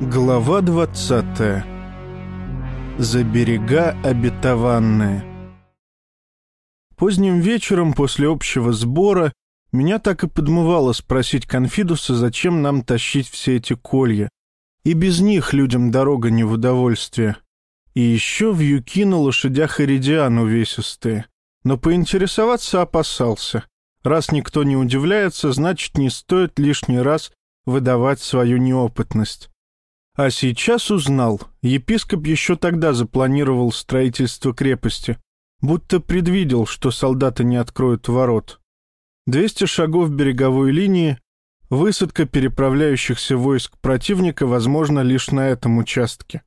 Глава 20. За берега обетованные. Поздним вечером после общего сбора меня так и подмывало спросить Конфидуса, зачем нам тащить все эти колья. И без них людям дорога не в удовольствие. И еще в юки на лошадях иридиан увесистые. Но поинтересоваться опасался. Раз никто не удивляется, значит, не стоит лишний раз выдавать свою неопытность. А сейчас узнал, епископ еще тогда запланировал строительство крепости, будто предвидел, что солдаты не откроют ворот. Двести шагов береговой линии, высадка переправляющихся войск противника возможна лишь на этом участке.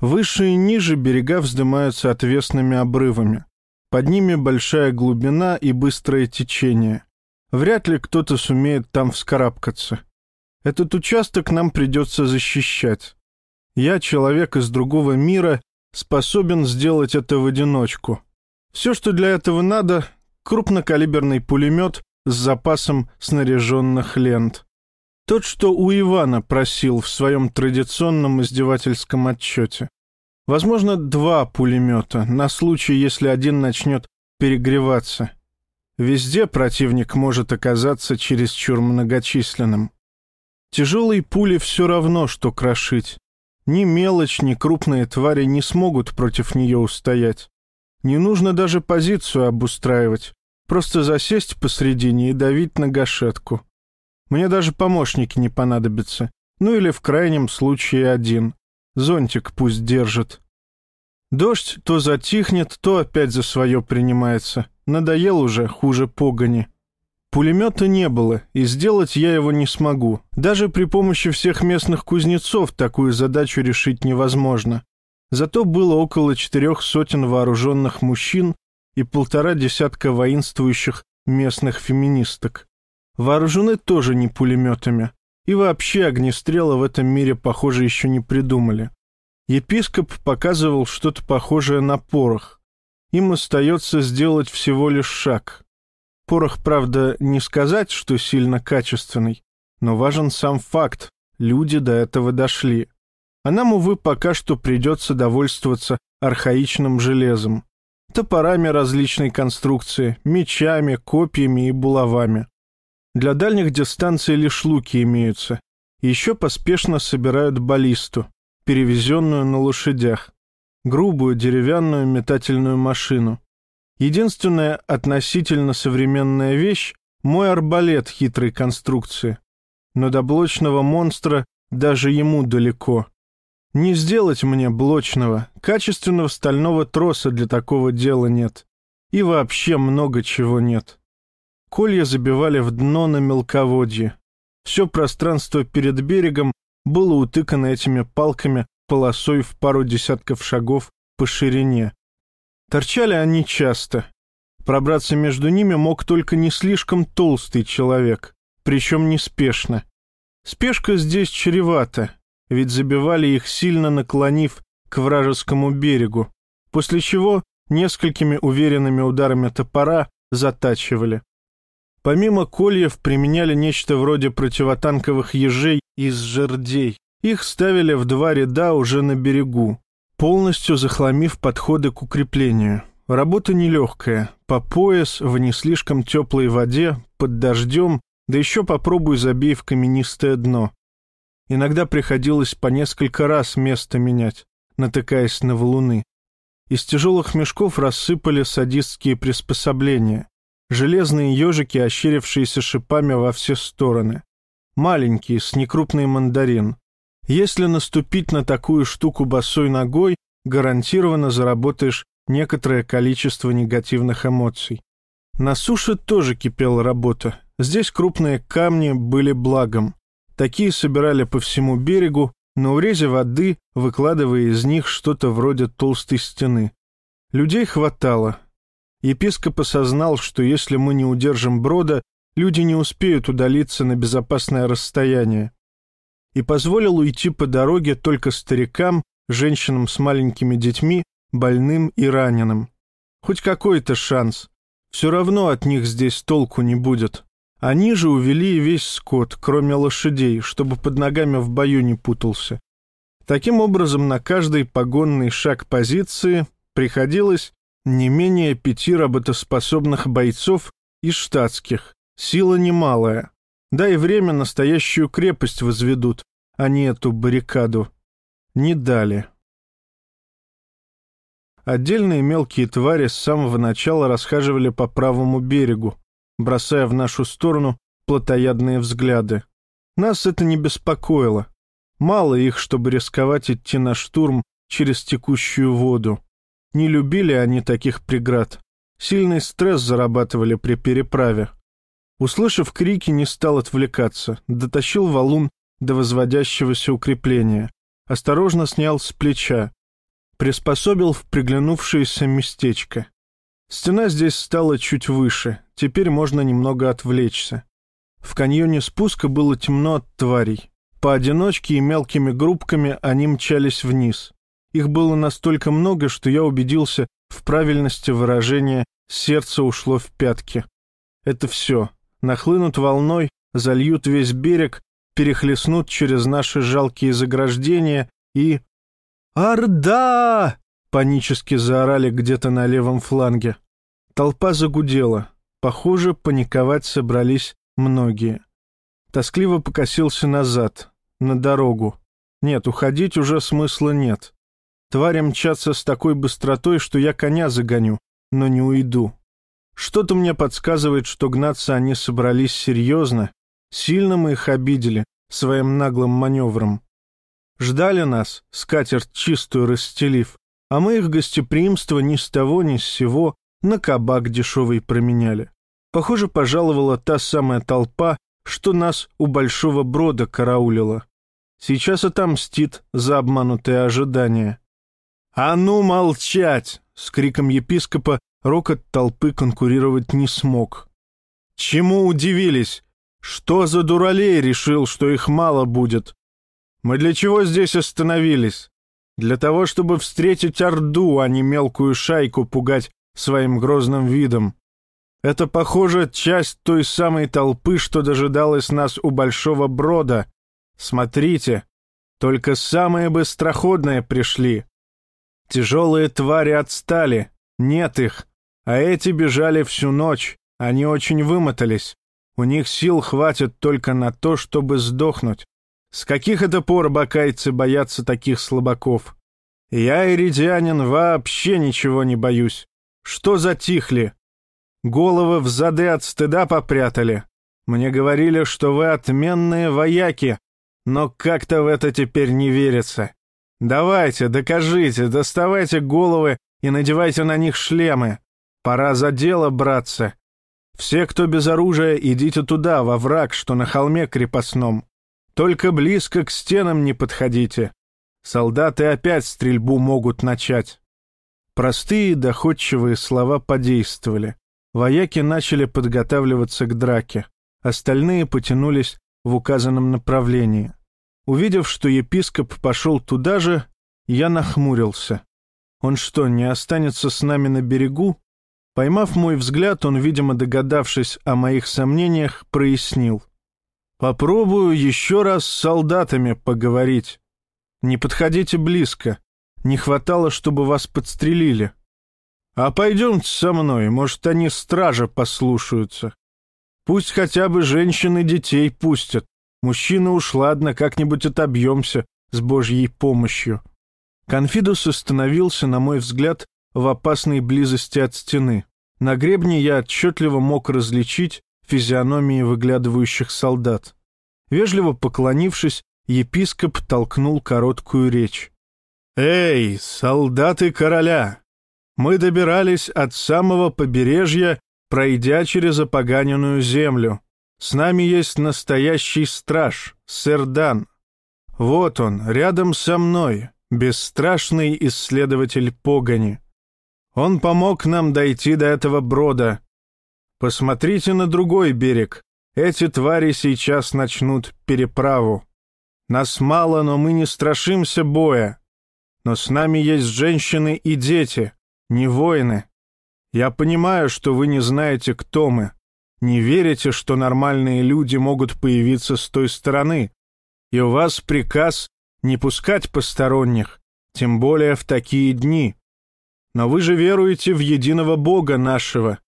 Выше и ниже берега вздымаются отвесными обрывами. Под ними большая глубина и быстрое течение. Вряд ли кто-то сумеет там вскарабкаться. Этот участок нам придется защищать. Я, человек из другого мира, способен сделать это в одиночку. Все, что для этого надо — крупнокалиберный пулемет с запасом снаряженных лент. Тот, что у Ивана просил в своем традиционном издевательском отчете. Возможно, два пулемета, на случай, если один начнет перегреваться. Везде противник может оказаться чересчур многочисленным. Тяжелые пули все равно, что крошить. Ни мелочь, ни крупные твари не смогут против нее устоять. Не нужно даже позицию обустраивать. Просто засесть посредине и давить на гашетку. Мне даже помощники не понадобятся. Ну или в крайнем случае один. Зонтик пусть держит. Дождь то затихнет, то опять за свое принимается. Надоел уже, хуже погони. Пулемета не было, и сделать я его не смогу. Даже при помощи всех местных кузнецов такую задачу решить невозможно. Зато было около четырех сотен вооруженных мужчин и полтора десятка воинствующих местных феминисток. Вооружены тоже не пулеметами. И вообще огнестрела в этом мире, похоже, еще не придумали. Епископ показывал что-то похожее на порох. Им остается сделать всего лишь шаг. Порох, правда, не сказать, что сильно качественный, но важен сам факт, люди до этого дошли. А нам, увы, пока что придется довольствоваться архаичным железом, топорами различной конструкции, мечами, копьями и булавами. Для дальних дистанций лишь луки имеются. Еще поспешно собирают баллисту, перевезенную на лошадях, грубую деревянную метательную машину. Единственная относительно современная вещь — мой арбалет хитрой конструкции. Но до блочного монстра даже ему далеко. Не сделать мне блочного, качественного стального троса для такого дела нет. И вообще много чего нет. Колья забивали в дно на мелководье. Все пространство перед берегом было утыкано этими палками полосой в пару десятков шагов по ширине. Торчали они часто. Пробраться между ними мог только не слишком толстый человек, причем неспешно. Спешка здесь чревата, ведь забивали их сильно наклонив к вражескому берегу, после чего несколькими уверенными ударами топора затачивали. Помимо кольев применяли нечто вроде противотанковых ежей из жердей. Их ставили в два ряда уже на берегу, полностью захламив подходы к укреплению. Работа нелегкая, по пояс, в не слишком теплой воде, под дождем, да еще попробуй забей в каменистое дно. Иногда приходилось по несколько раз место менять, натыкаясь на валуны. Из тяжелых мешков рассыпали садистские приспособления. Железные ежики, ощерившиеся шипами во все стороны. Маленькие, с некрупный мандарин. Если наступить на такую штуку босой ногой, гарантированно заработаешь некоторое количество негативных эмоций. На суше тоже кипела работа. Здесь крупные камни были благом. Такие собирали по всему берегу, на урезе воды, выкладывая из них что-то вроде толстой стены. Людей хватало. Епископ осознал, что если мы не удержим брода, люди не успеют удалиться на безопасное расстояние и позволил уйти по дороге только старикам, женщинам с маленькими детьми, больным и раненым. Хоть какой-то шанс. Все равно от них здесь толку не будет. Они же увели весь скот, кроме лошадей, чтобы под ногами в бою не путался. Таким образом, на каждый погонный шаг позиции приходилось не менее пяти работоспособных бойцов и штатских. Сила немалая. Да и время настоящую крепость возведут, а не эту баррикаду. Не дали. Отдельные мелкие твари с самого начала расхаживали по правому берегу, бросая в нашу сторону плотоядные взгляды. Нас это не беспокоило. Мало их, чтобы рисковать идти на штурм через текущую воду. Не любили они таких преград. Сильный стресс зарабатывали при переправе. Услышав крики, не стал отвлекаться, дотащил валун до возводящегося укрепления. Осторожно снял с плеча. Приспособил в приглянувшееся местечко. Стена здесь стала чуть выше, теперь можно немного отвлечься. В каньоне спуска было темно от тварей. Поодиночке и мелкими группками они мчались вниз. Их было настолько много, что я убедился в правильности выражения «сердце ушло в пятки». Это все. Нахлынут волной, зальют весь берег, перехлестнут через наши жалкие заграждения и... «Орда!» — панически заорали где-то на левом фланге. Толпа загудела. Похоже, паниковать собрались многие. Тоскливо покосился назад на дорогу. Нет, уходить уже смысла нет. Твари мчатся с такой быстротой, что я коня загоню, но не уйду. Что-то мне подсказывает, что гнаться они собрались серьезно. Сильно мы их обидели своим наглым маневром. Ждали нас, скатерть чистую расстелив, а мы их гостеприимство ни с того ни с сего на кабак дешевый променяли. Похоже, пожаловала та самая толпа, что нас у Большого Брода караулила. Сейчас отомстит за обманутые ожидания. «А ну молчать!» — с криком епископа рокот толпы конкурировать не смог. «Чему удивились? Что за дуралей решил, что их мало будет? Мы для чего здесь остановились? Для того, чтобы встретить Орду, а не мелкую шайку пугать своим грозным видом. Это, похоже, часть той самой толпы, что дожидалась нас у Большого Брода, Смотрите, только самые быстроходные пришли. Тяжелые твари отстали, нет их, а эти бежали всю ночь, они очень вымотались. У них сил хватит только на то, чтобы сдохнуть. С каких это пор бакайцы боятся таких слабаков? Я, иридианин, вообще ничего не боюсь. Что затихли? Головы в зады от стыда попрятали. Мне говорили, что вы отменные вояки, но как-то в это теперь не верится. Давайте, докажите, доставайте головы и надевайте на них шлемы. Пора за дело браться. Все, кто без оружия, идите туда, во враг, что на холме крепостном. Только близко к стенам не подходите. Солдаты опять стрельбу могут начать. Простые доходчивые слова подействовали. Вояки начали подготавливаться к драке. Остальные потянулись в указанном направлении. Увидев, что епископ пошел туда же, я нахмурился. Он что, не останется с нами на берегу? Поймав мой взгляд, он, видимо, догадавшись о моих сомнениях, прояснил. «Попробую еще раз с солдатами поговорить. Не подходите близко. Не хватало, чтобы вас подстрелили. А пойдемте со мной, может, они стража послушаются. Пусть хотя бы женщины детей пустят. Мужчина уж ладно, как-нибудь отобьемся с божьей помощью. Конфидус остановился, на мой взгляд, в опасной близости от стены. На гребне я отчетливо мог различить физиономии выглядывающих солдат. Вежливо поклонившись, епископ толкнул короткую речь. «Эй, солдаты короля! Мы добирались от самого побережья пройдя через опоганенную землю. С нами есть настоящий страж, сэр Дан. Вот он, рядом со мной, бесстрашный исследователь погони. Он помог нам дойти до этого брода. Посмотрите на другой берег. Эти твари сейчас начнут переправу. Нас мало, но мы не страшимся боя. Но с нами есть женщины и дети, не воины. Я понимаю, что вы не знаете, кто мы. Не верите, что нормальные люди могут появиться с той стороны. И у вас приказ не пускать посторонних, тем более в такие дни. Но вы же веруете в единого Бога нашего.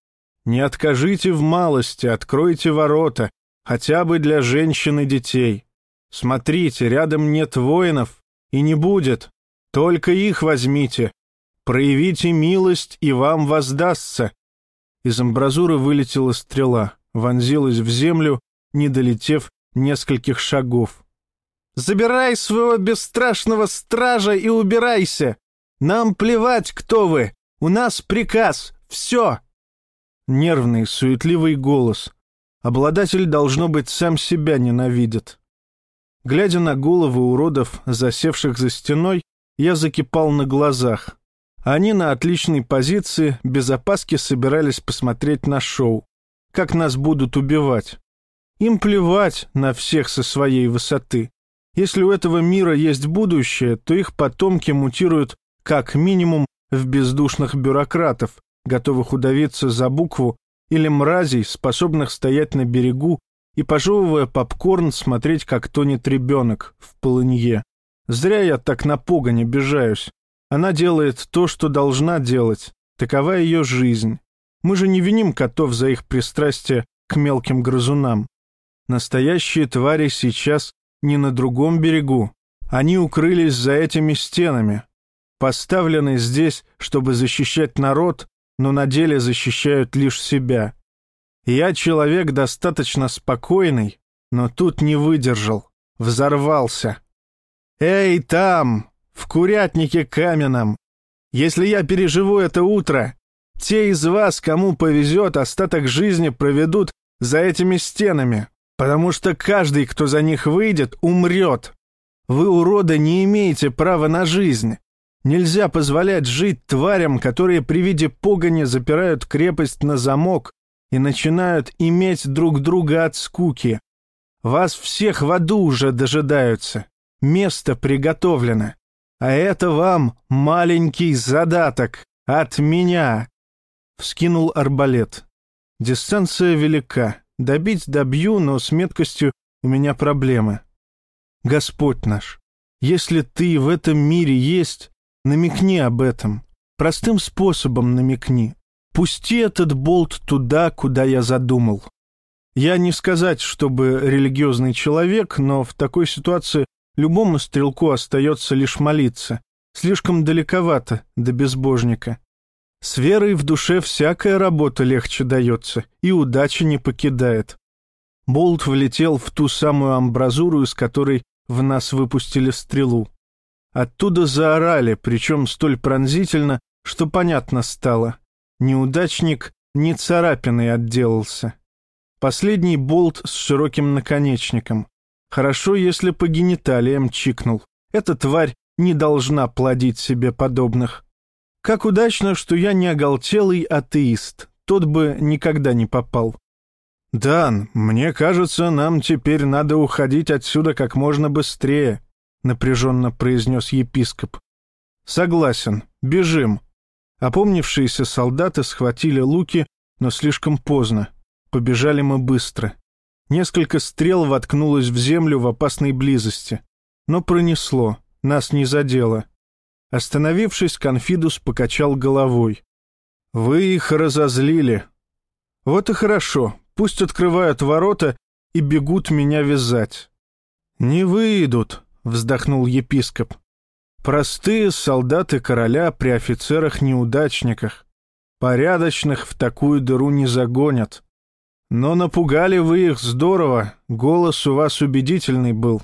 Не откажите в малости, откройте ворота, хотя бы для женщин и детей. Смотрите, рядом нет воинов, и не будет. Только их возьмите. Проявите милость, и вам воздастся. Из амбразуры вылетела стрела, вонзилась в землю, не долетев нескольких шагов. «Забирай своего бесстрашного стража и убирайся! Нам плевать, кто вы! У нас приказ! Все!» Нервный, суетливый голос. Обладатель, должно быть, сам себя ненавидит. Глядя на головы уродов, засевших за стеной, я закипал на глазах. Они на отличной позиции, без опаски собирались посмотреть на шоу. Как нас будут убивать. Им плевать на всех со своей высоты. Если у этого мира есть будущее, то их потомки мутируют как минимум в бездушных бюрократов, готовых удавиться за букву, или мразей, способных стоять на берегу и, пожевывая попкорн, смотреть, как тонет ребенок в полынье. Зря я так на погонь обижаюсь. Она делает то, что должна делать. Такова ее жизнь. Мы же не виним котов за их пристрастие к мелким грызунам. Настоящие твари сейчас не на другом берегу. Они укрылись за этими стенами. Поставлены здесь, чтобы защищать народ, но на деле защищают лишь себя. Я человек достаточно спокойный, но тут не выдержал, взорвался. «Эй, там, в курятнике каменном! Если я переживу это утро, те из вас, кому повезет, остаток жизни проведут за этими стенами, потому что каждый, кто за них выйдет, умрет. Вы, уроды, не имеете права на жизнь. Нельзя позволять жить тварям, которые при виде погони запирают крепость на замок и начинают иметь друг друга от скуки. Вас всех в аду уже дожидаются. Место приготовлено. А это вам маленький задаток от меня. Вскинул арбалет. Дистанция велика. Добить добью, но с меткостью у меня проблемы. Господь наш, если ты в этом мире есть, Намекни об этом. Простым способом намекни. Пусти этот болт туда, куда я задумал. Я не сказать, чтобы религиозный человек, но в такой ситуации любому стрелку остается лишь молиться. Слишком далековато до безбожника. С верой в душе всякая работа легче дается, и удача не покидает. Болт влетел в ту самую амбразуру, из которой в нас выпустили стрелу. Оттуда заорали, причем столь пронзительно, что понятно стало. Неудачник не царапиной отделался. Последний болт с широким наконечником. Хорошо, если по гениталиям чикнул. Эта тварь не должна плодить себе подобных. Как удачно, что я не оголтелый атеист. Тот бы никогда не попал. «Дан, мне кажется, нам теперь надо уходить отсюда как можно быстрее», напряженно произнес епископ. «Согласен. Бежим». Опомнившиеся солдаты схватили луки, но слишком поздно. Побежали мы быстро. Несколько стрел воткнулось в землю в опасной близости. Но пронесло, нас не задело. Остановившись, Конфидус покачал головой. «Вы их разозлили. Вот и хорошо, пусть открывают ворота и бегут меня вязать». «Не выйдут», — вздохнул епископ. «Простые солдаты короля при офицерах-неудачниках. Порядочных в такую дыру не загонят. Но напугали вы их здорово, голос у вас убедительный был.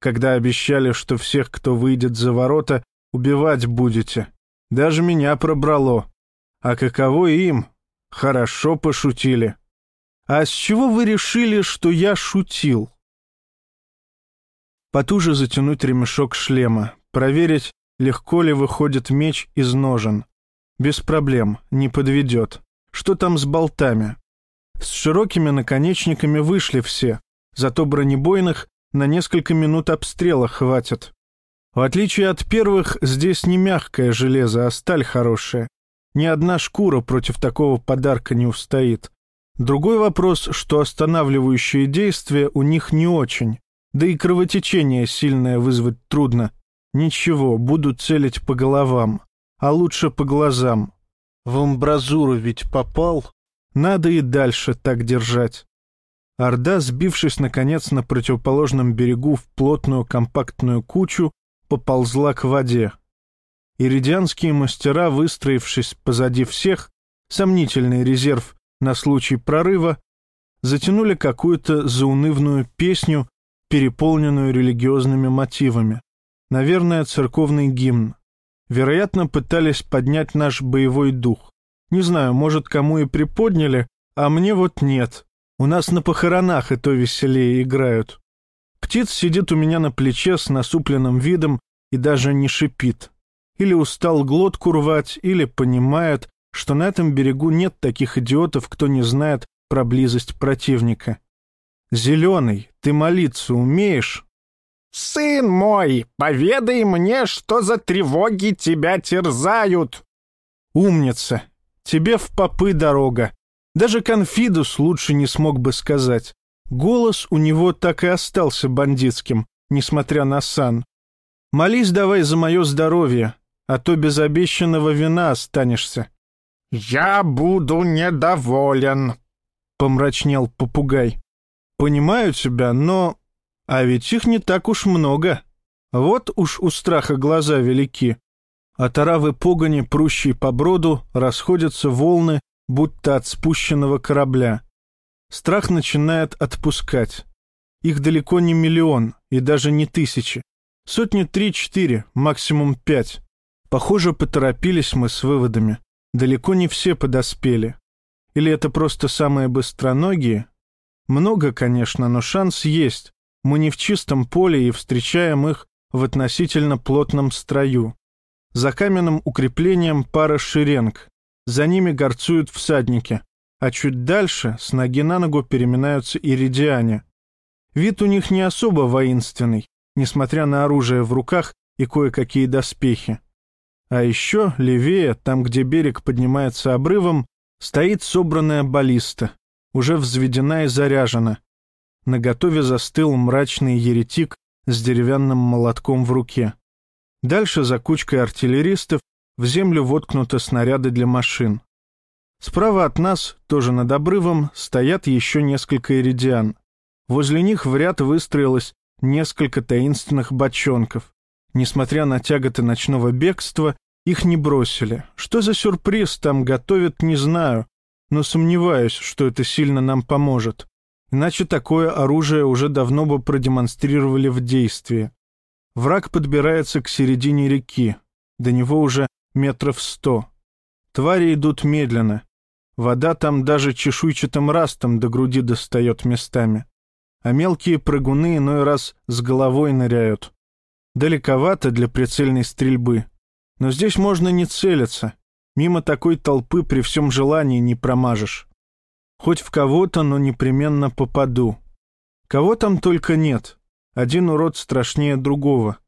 Когда обещали, что всех, кто выйдет за ворота, убивать будете. Даже меня пробрало. А каково им? Хорошо пошутили. А с чего вы решили, что я шутил?» Потуже затянуть ремешок шлема, проверить, легко ли выходит меч из ножен. Без проблем, не подведет. Что там с болтами? С широкими наконечниками вышли все, зато бронебойных на несколько минут обстрела хватит. В отличие от первых, здесь не мягкое железо, а сталь хорошая. Ни одна шкура против такого подарка не устоит. Другой вопрос, что останавливающее действие у них не очень. Да и кровотечение сильное вызвать трудно. Ничего, буду целить по головам, а лучше по глазам. В амбразуру ведь попал. Надо и дальше так держать. Орда, сбившись, наконец, на противоположном берегу в плотную компактную кучу, поползла к воде. Иридианские мастера, выстроившись позади всех, сомнительный резерв на случай прорыва, затянули какую-то заунывную песню, переполненную религиозными мотивами. Наверное, церковный гимн. Вероятно, пытались поднять наш боевой дух. Не знаю, может, кому и приподняли, а мне вот нет. У нас на похоронах и то веселее играют. Птиц сидит у меня на плече с насупленным видом и даже не шипит. Или устал глотку рвать, или понимает, что на этом берегу нет таких идиотов, кто не знает про близость противника. «Зеленый, ты молиться умеешь?» «Сын мой, поведай мне, что за тревоги тебя терзают!» «Умница! Тебе в попы дорога. Даже Конфидус лучше не смог бы сказать. Голос у него так и остался бандитским, несмотря на сан. Молись давай за мое здоровье, а то без обещанного вина останешься. «Я буду недоволен», — помрачнел попугай. «Понимаю тебя, но... А ведь их не так уж много. Вот уж у страха глаза велики. От оравы погони, прущей по броду, расходятся волны будто от спущенного корабля. Страх начинает отпускать. Их далеко не миллион и даже не тысячи. Сотни три-четыре, максимум пять. Похоже, поторопились мы с выводами. Далеко не все подоспели. Или это просто самые быстроногие? Много, конечно, но шанс есть. Мы не в чистом поле и встречаем их в относительно плотном строю. За каменным укреплением пара шеренг, за ними горцуют всадники, а чуть дальше с ноги на ногу переминаются иридиане. Вид у них не особо воинственный, несмотря на оружие в руках и кое-какие доспехи. А еще левее, там, где берег поднимается обрывом, стоит собранная баллиста, уже взведена и заряжена. На готове застыл мрачный еретик с деревянным молотком в руке. Дальше за кучкой артиллеристов в землю воткнуты снаряды для машин. Справа от нас, тоже над обрывом, стоят еще несколько иридиан. Возле них в ряд выстроилось несколько таинственных бочонков. Несмотря на тяготы ночного бегства, их не бросили. Что за сюрприз там готовят, не знаю, но сомневаюсь, что это сильно нам поможет. Иначе такое оружие уже давно бы продемонстрировали в действии. Враг подбирается к середине реки. До него уже метров сто. Твари идут медленно. Вода там даже чешуйчатым растом до груди достает местами. А мелкие прыгуны иной раз с головой ныряют. Далековато для прицельной стрельбы. Но здесь можно не целиться. Мимо такой толпы при всем желании не промажешь. Хоть в кого-то, но непременно попаду. Кого там только нет. Один урод страшнее другого.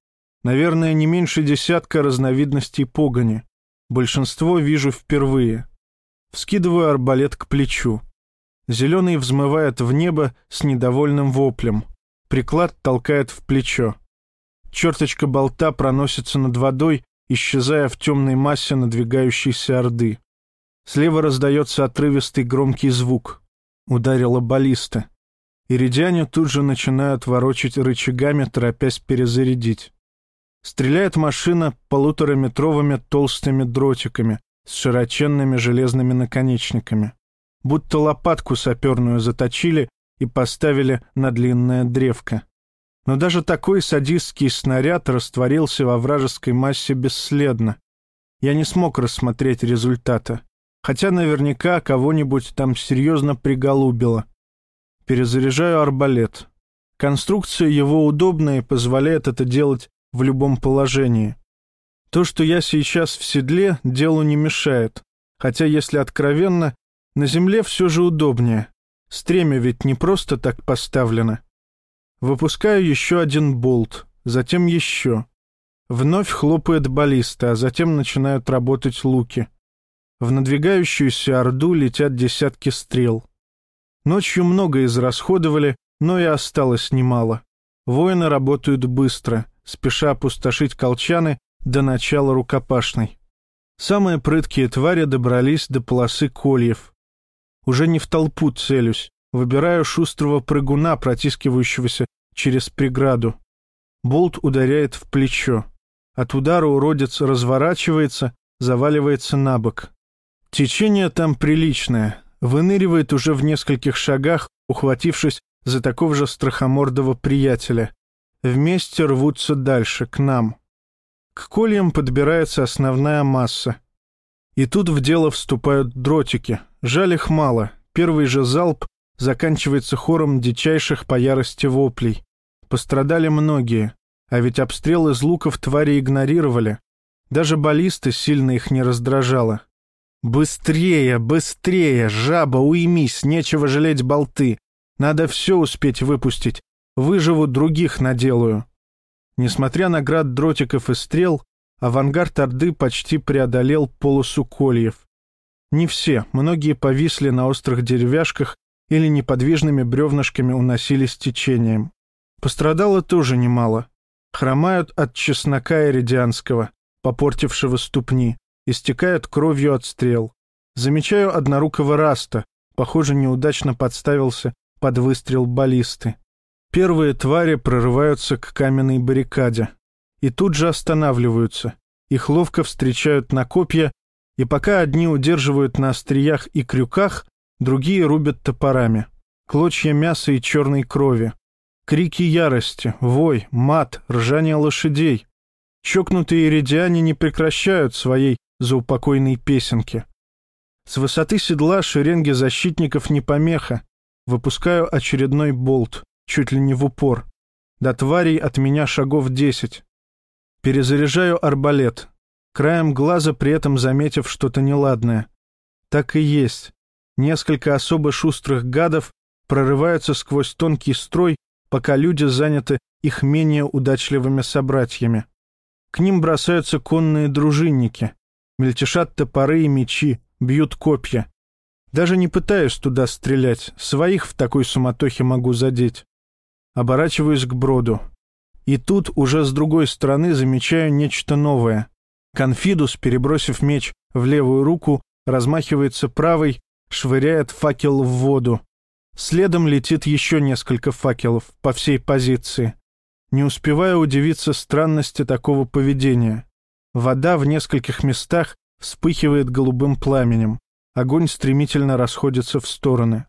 Наверное, не меньше десятка разновидностей погони. Большинство вижу впервые. Вскидываю арбалет к плечу. Зеленый взмывает в небо с недовольным воплем. Приклад толкает в плечо. Черточка болта проносится над водой, исчезая в темной массе надвигающейся орды. Слева раздается отрывистый громкий звук. Ударила баллиста. Иридиане тут же начинают ворочать рычагами, торопясь перезарядить. Стреляет машина полутораметровыми толстыми дротиками с широченными железными наконечниками. Будто лопатку саперную заточили и поставили на длинное древко. Но даже такой садистский снаряд растворился во вражеской массе бесследно. Я не смог рассмотреть результата, хотя наверняка кого-нибудь там серьезно приголубило. Перезаряжаю арбалет. Конструкция его удобная и позволяет это делать в любом положении. То, что я сейчас в седле, делу не мешает, хотя, если откровенно, на земле все же удобнее. Стремя ведь не просто так поставлено. Выпускаю еще один болт, затем еще. Вновь хлопает баллиста, а затем начинают работать луки. В надвигающуюся орду летят десятки стрел. Ночью много израсходовали, но и осталось немало. Воины работают быстро, спеша опустошить колчаны до начала рукопашной. Самые прыткие твари добрались до полосы кольев. Уже не в толпу целюсь, выбираю шустрого прыгуна, протискивающегося через преграду. Болт ударяет в плечо. От удара уродец разворачивается, заваливается на бок. Течение там приличное, выныривает уже в нескольких шагах, ухватившись за такого же страхомордого приятеля. Вместе рвутся дальше, к нам. К кольям подбирается основная масса. И тут в дело вступают дротики. Жаль их мало. Первый же залп заканчивается хором дичайших по ярости воплей. Пострадали многие, а ведь обстрел из луков твари игнорировали. Даже баллисты сильно их не раздражало. «Быстрее, быстрее! Жаба, уймись, нечего жалеть болты! Надо все успеть выпустить, выживу других наделаю!» Несмотря на град дротиков и стрел, авангард Орды почти преодолел полосу кольев. Не все, многие повисли на острых деревяшках или неподвижными бревнышками уносились течением. Пострадало тоже немало. Хромают от чеснока иридианского, попортившего ступни, истекают кровью от стрел. Замечаю однорукого раста, похоже, неудачно подставился под выстрел баллисты. Первые твари прорываются к каменной баррикаде и тут же останавливаются. Их ловко встречают на копья, и пока одни удерживают на остриях и крюках, другие рубят топорами. Клочья мяса и черной крови. Крики ярости, вой, мат, ржание лошадей. Чокнутые иридиане не прекращают своей заупокойной песенки. С высоты седла шеренги защитников не помеха. Выпускаю очередной болт, чуть ли не в упор. До тварей от меня шагов десять. Перезаряжаю арбалет, краем глаза при этом заметив что-то неладное. Так и есть. Несколько особо шустрых гадов прорываются сквозь тонкий строй, пока люди заняты их менее удачливыми собратьями. К ним бросаются конные дружинники. Мельтешат топоры и мечи, бьют копья. Даже не пытаюсь туда стрелять, своих в такой суматохе могу задеть. Оборачиваюсь к броду. И тут уже с другой стороны замечаю нечто новое. Конфидус, перебросив меч в левую руку, размахивается правой, швыряет факел в воду. Следом летит еще несколько факелов по всей позиции. Не успеваю удивиться странности такого поведения. Вода в нескольких местах вспыхивает голубым пламенем. Огонь стремительно расходится в стороны.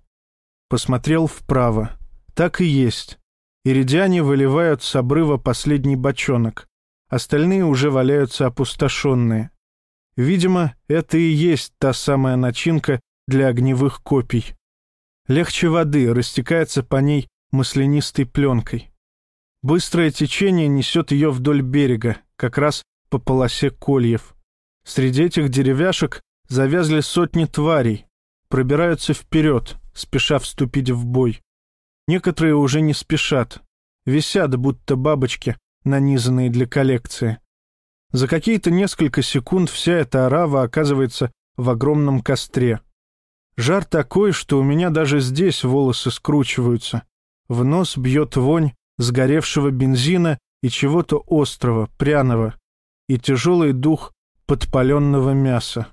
Посмотрел вправо. Так и есть. Иридиане выливают с обрыва последний бочонок. Остальные уже валяются опустошенные. Видимо, это и есть та самая начинка для огневых копий. Легче воды, растекается по ней маслянистой пленкой. Быстрое течение несет ее вдоль берега, как раз по полосе кольев. Среди этих деревяшек завязли сотни тварей, пробираются вперед, спеша вступить в бой. Некоторые уже не спешат, висят, будто бабочки, нанизанные для коллекции. За какие-то несколько секунд вся эта орава оказывается в огромном костре. Жар такой, что у меня даже здесь волосы скручиваются. В нос бьет вонь сгоревшего бензина и чего-то острого, пряного, и тяжелый дух подпаленного мяса.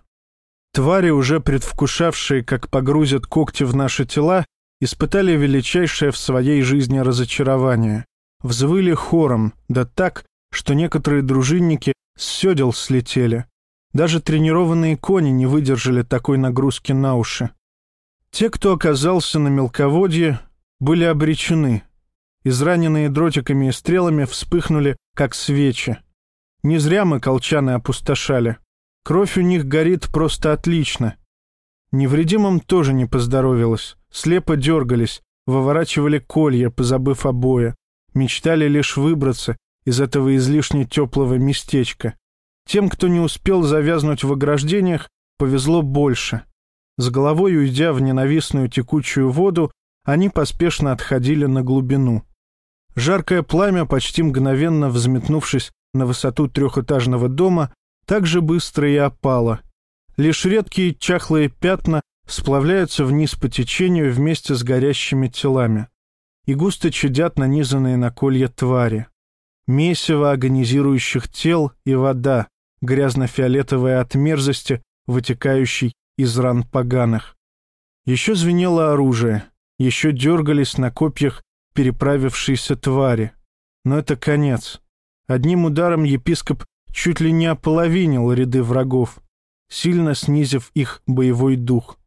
Твари, уже предвкушавшие, как погрузят когти в наши тела, испытали величайшее в своей жизни разочарование. Взвыли хором, да так, что некоторые дружинники с седел слетели. Даже тренированные кони не выдержали такой нагрузки на уши. Те, кто оказался на мелководье, были обречены. Израненные дротиками и стрелами вспыхнули, как свечи. Не зря мы колчаны опустошали. Кровь у них горит просто отлично. Невредимым тоже не поздоровилось. Слепо дергались, выворачивали колья, позабыв о бое. Мечтали лишь выбраться из этого излишне теплого местечка. Тем, кто не успел завязнуть в ограждениях, повезло больше. С головой уйдя в ненавистную текучую воду, они поспешно отходили на глубину. Жаркое пламя, почти мгновенно взметнувшись на высоту трехэтажного дома, так же быстро и опало. Лишь редкие чахлые пятна сплавляются вниз по течению вместе с горящими телами. и густо чадят нанизанные на колья твари. Месиво агонизирующих тел и вода, грязно-фиолетовая от мерзости, вытекающей из ран поганых. Еще звенело оружие, еще дергались на копьях переправившиеся твари. Но это конец. Одним ударом епископ чуть ли не ополовинил ряды врагов, сильно снизив их боевой дух.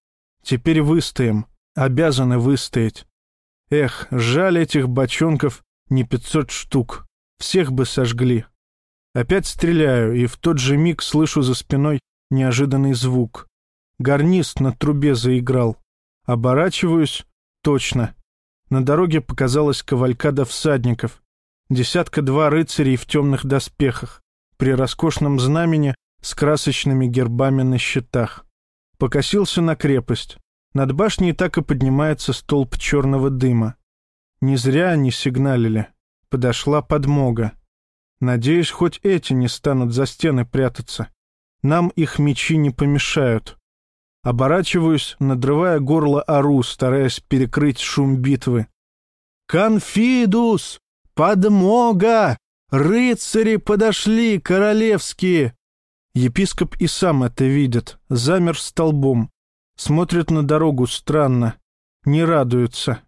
Теперь выстоим, обязаны выстоять. Эх, жаль этих бочонков не пятьсот штук. Всех бы сожгли. Опять стреляю, и в тот же миг слышу за спиной неожиданный звук. Гарнист на трубе заиграл. Оборачиваюсь. Точно. На дороге показалась кавалькада всадников. Десятка-два рыцарей в темных доспехах, при роскошном знамени с красочными гербами на щитах. Покосился на крепость. Над башней так и поднимается столб черного дыма. Не зря они сигналили. Подошла подмога. Надеюсь, хоть эти не станут за стены прятаться. Нам их мечи не помешают. Оборачиваюсь, надрывая горло ору, стараясь перекрыть шум битвы. «Конфидус! Подмога! Рыцари подошли, королевские!» Епископ и сам это видит, замер столбом. Смотрит на дорогу странно, не радуется.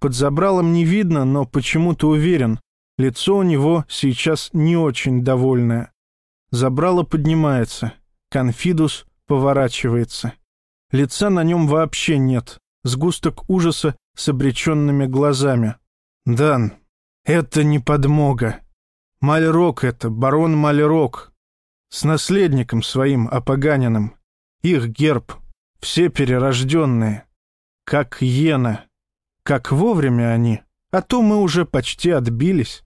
Под забралом не видно, но почему-то уверен. Лицо у него сейчас не очень довольное. Забрало поднимается. Конфидус поворачивается. Лица на нем вообще нет. Сгусток ужаса с обреченными глазами. «Дан, это не подмога. Мальрок это, барон Мальрок. С наследником своим опоганенным. Их герб. Все перерожденные. Как Йена. Как вовремя они. А то мы уже почти отбились.